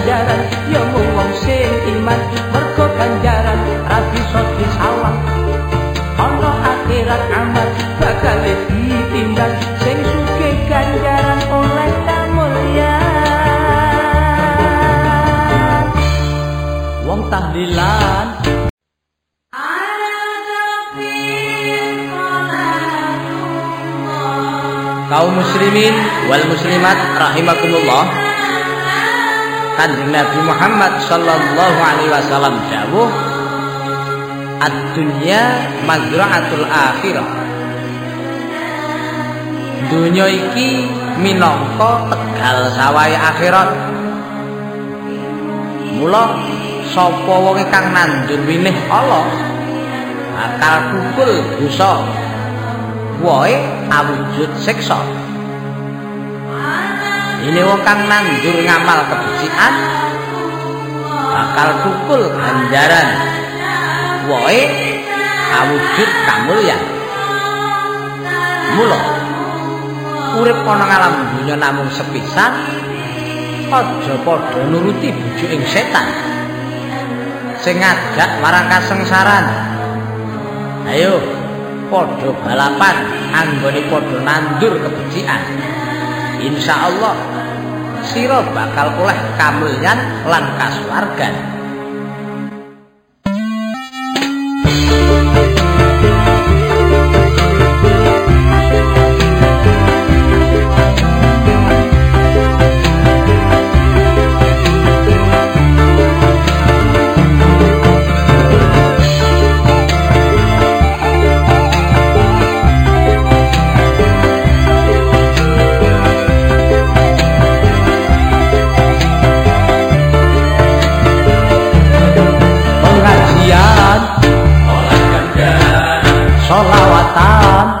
ganjaran ya mung wong sing iman. Mergo ganjaran ra bisa disawang ana akhirat amal bakal ditimbang sing sugih ganjaran oleh kamulyan wong tahlilan. Kaum muslimin wal muslimat rahimakumullah Kanjeng Nabi Muhammad sallallahu alaihi wasallam dawuh Ad-dunya mazra'atul akhirah. Dunya iki minangka tegal sawahe akhirat. Mula sapa wonge kang nandur winih Allah bakal kukul dosa. Wae awujud siksa ini wong kang nandur ngamal kebencian bakal kukul ganjaran. Wae awujud kamulyan mula urip ana alam dunya namung sepisan aja padha nuruti bujuking setan. Sing ngajak marang kasengsaran. Ayo padha balapan anggone padha nandur kebencian insyaallah sira bakal oleh kamulyan lan kasuwargan solawatan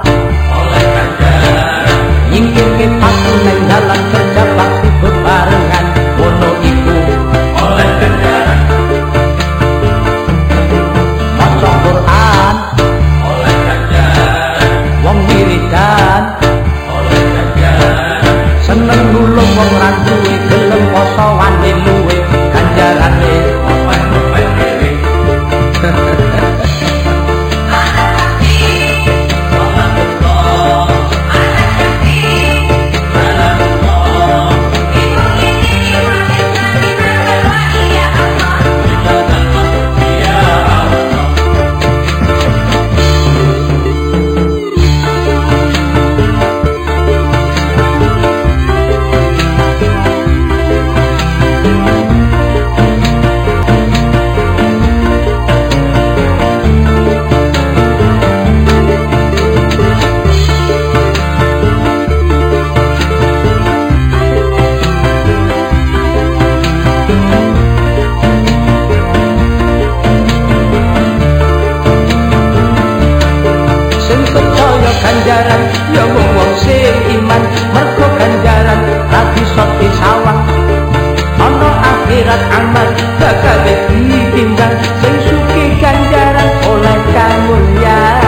bakal ditimbang sing sugih ganjaran oleh kamulyan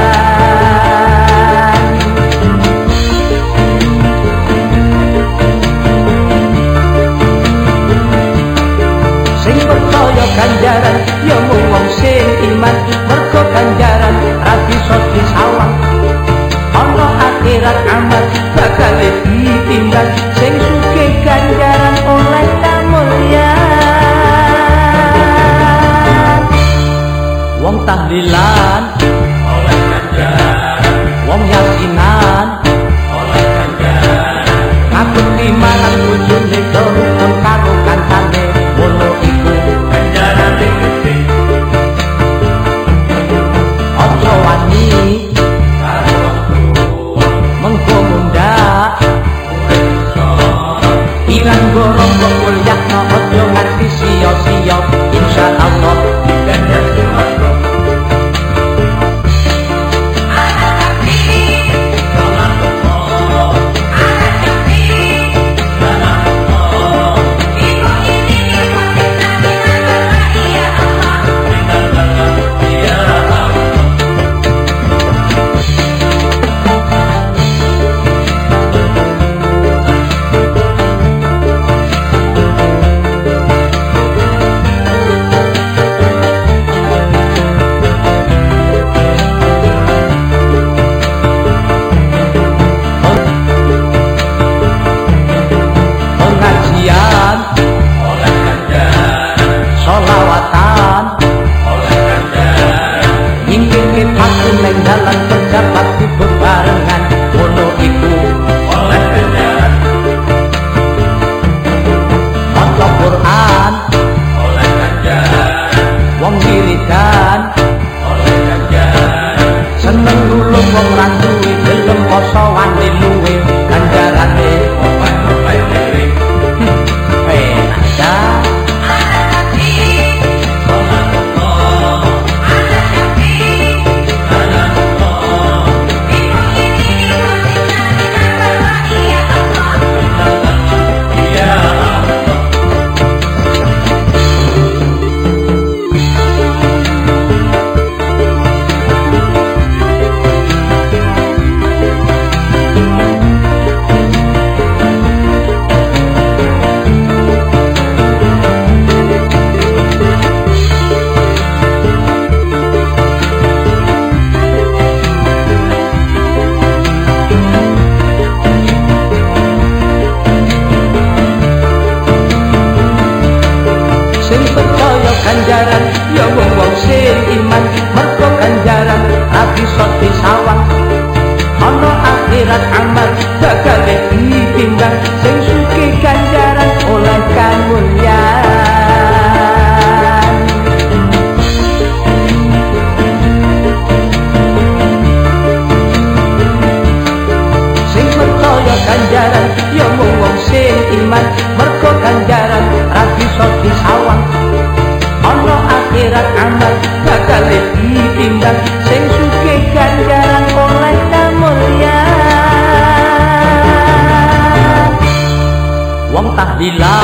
sing percaya ganjaran ya mung sing iman. Mergo ganjaran ra bisa disawang ana akhirat amal bakal ditimbang 难过。Amal bakal ditimbang sing suke ganjaran oleh kamulyan wong tahlilan